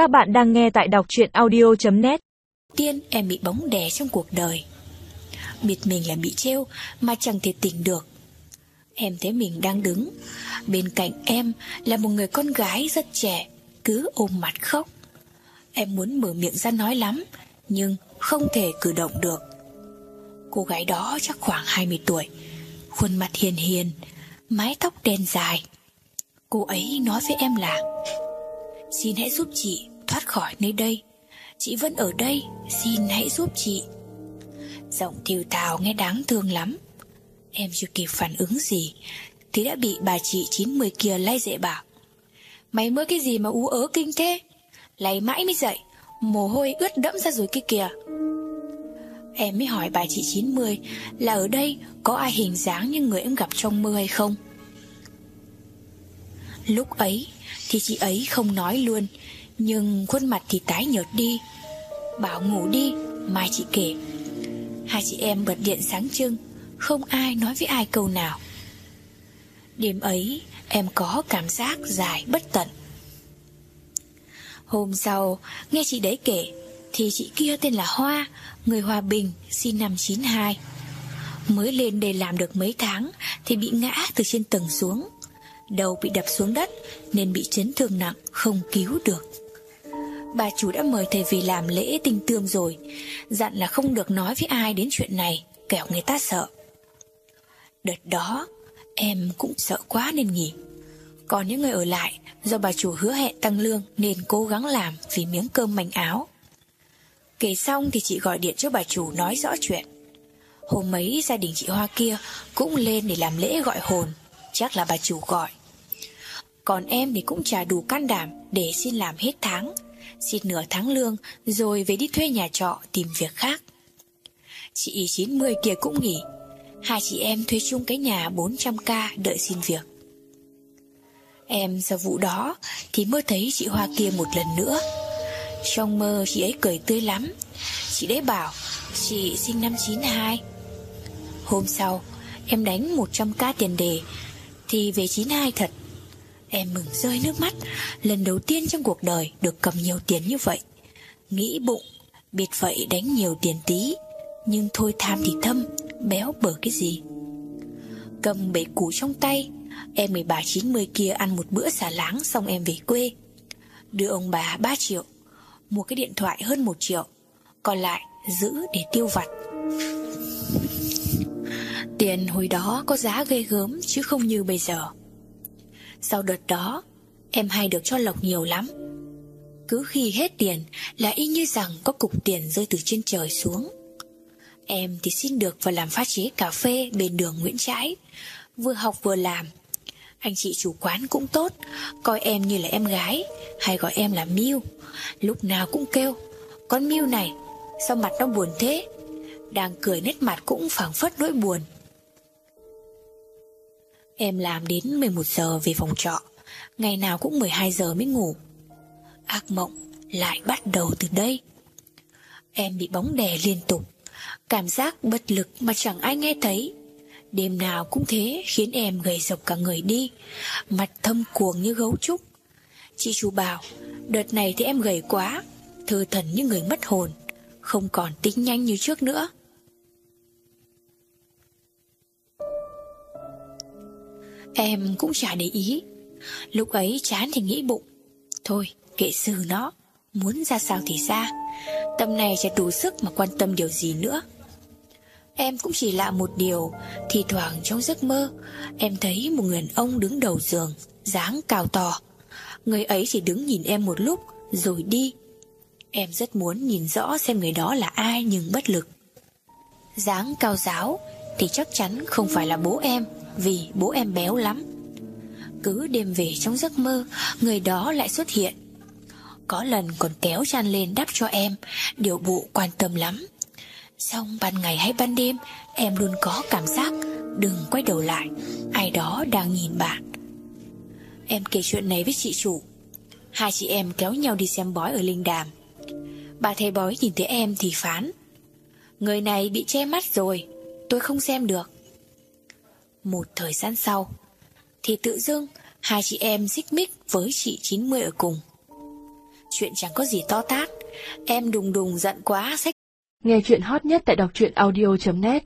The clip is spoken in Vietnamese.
Các bạn đang nghe tại đọc chuyện audio.net Tiên, em bị bóng đè trong cuộc đời. Biết mình là bị treo Mà chẳng thể tỉnh được. Em thấy mình đang đứng. Bên cạnh em là một người con gái rất trẻ, Cứ ôm mặt khóc. Em muốn mở miệng ra nói lắm, Nhưng không thể cử động được. Cô gái đó chắc khoảng 20 tuổi, Khuôn mặt hiền hiền, Mái tóc đen dài. Cô ấy nói với em là, Xin hãy giúp chị thoát khỏi nơi đây. Chị vẫn ở đây, Xin hãy giúp chị. Giọng thiều tào nghe đáng thương lắm. Em chưa kịp phản ứng gì, Thì đã bị bà chị 90 kia lay dậy bảo. Mày mới cái gì mà ú ớ kinh thế? Lay mãi mới dậy, Mồ hôi ướt đẫm ra rồi kia kìa. Em mới hỏi bà chị 90 Là ở đây có ai hình dáng như người em gặp trong mơ hay không? Lúc ấy thì chị ấy không nói luôn nhưng khuôn mặt thì tái nhợt đi. Bảo ngủ đi, Mai chị kể. Hai chị em bật điện sáng trưng, Không ai nói với ai câu nào. Đêm ấy, Em có cảm giác dài bất tận. Hôm sau, Nghe chị đấy kể, Thì chị kia tên là Hoa, Người Hòa Bình, sinh năm 92 Mới lên đây làm được mấy tháng Thì bị ngã từ trên tầng xuống. Đầu bị đập xuống đất Nên bị chấn thương nặng, Không cứu được. Bà chủ đã mời thầy vì làm lễ tinh tương rồi. Dặn là không được nói với ai đến chuyện này, Kẻo người ta sợ. Đợt đó, Em cũng sợ quá nên nghỉ. Còn những người ở lại, Do bà chủ hứa hẹn tăng lương Nên cố gắng làm vì miếng cơm manh áo. Kể xong thì chị gọi điện cho bà chủ nói rõ chuyện. Hôm ấy, gia đình chị Hoa kia Cũng lên để làm lễ gọi hồn. Chắc là bà chủ gọi. Còn em thì cũng trả đủ can đảm Để xin làm hết tháng. Xin nửa tháng lương, Rồi về đi thuê nhà trọ tìm việc khác. Chị 90 kia cũng nghỉ. Hai chị em thuê chung cái nhà 400k đợi xin việc. Em sau vụ đó Thì mơ thấy chị Hoa kia một lần nữa. Trong mơ chị ấy cười tươi lắm. Chị đấy bảo, Chị sinh năm 92 Hôm sau, Em đánh 100k tiền đề, Thì về 92 thật. Em mừng rơi nước mắt. Lần đầu tiên trong cuộc đời được cầm nhiều tiền như vậy. Nghĩ bụng, Biết vậy đánh nhiều tiền tí. Nhưng thôi tham thì thâm, Béo bở cái gì? Cầm bể củ trong tay. Em 13 90 kia ăn một bữa xả láng Xong em về quê. Đưa ông bà 3 triệu, Mua cái điện thoại hơn 1 triệu. Còn lại giữ để tiêu vặt. Tiền hồi đó có giá ghê gớm Chứ không như bây giờ sau đợt đó, Em hay được cho lộc nhiều lắm. Cứ khi hết tiền Là y như rằng có cục tiền rơi từ trên trời xuống. Em thì xin được vào làm pha chế cà phê Bên đường Nguyễn Trãi. Vừa học vừa làm. Anh chị chủ quán cũng tốt, Coi em như là em gái, Hay gọi em là Miu. Lúc nào cũng kêu, Con Miu này, Sao mặt nó buồn thế? Đang cười nét mặt cũng phảng phất nỗi buồn. Em làm đến 11 giờ về phòng trọ. Ngày nào cũng 12 giờ mới ngủ. Ác mộng lại bắt đầu từ đây. Em bị bóng đè liên tục. Cảm giác bất lực mà chẳng ai nghe thấy. Đêm nào cũng thế khiến em gầy dọc cả người đi. Mặt thâm cuồng như gấu trúc. Chị chú bảo, Đợt này thì em gầy quá Thư thần như người mất hồn. Không còn tính nhanh như trước nữa. Em cũng chả để ý. Lúc ấy chán thì nghĩ bụng. Thôi, kệ sư nó. Muốn ra sao thì ra. Tâm này chả đủ sức mà quan tâm điều gì nữa. Em cũng chỉ lạ một điều Thì thoảng trong giấc mơ, Em thấy một người đàn ông đứng đầu giường, dáng cao to. Người ấy chỉ đứng nhìn em một lúc, Rồi đi. Em rất muốn nhìn rõ xem người đó là ai Nhưng bất lực. Dáng cao giáo Thì chắc chắn không phải là bố em vì bố em béo lắm. Cứ đêm về trong giấc mơ, người đó lại xuất hiện. Có lần còn kéo chăn lên đắp cho em, điều bộ quan tâm lắm. Xong ban ngày hay ban đêm, em luôn có cảm giác đừng quay đầu lại, ai đó đang nhìn bạn. Em kể chuyện này với chị chủ. Hai chị em kéo nhau đi xem bói ở Linh Đàm. Bà thầy bói nhìn thấy em thì phán. Người này bị che mắt rồi, tôi không xem được. Một thời gian sau. Thì tự dưng, Hai chị em xích mích với chị 90 ở cùng. Chuyện chẳng có gì to tát. Em đùng đùng giận quá sách Nghe chuyện hot nhất tại đọc truyện audio.net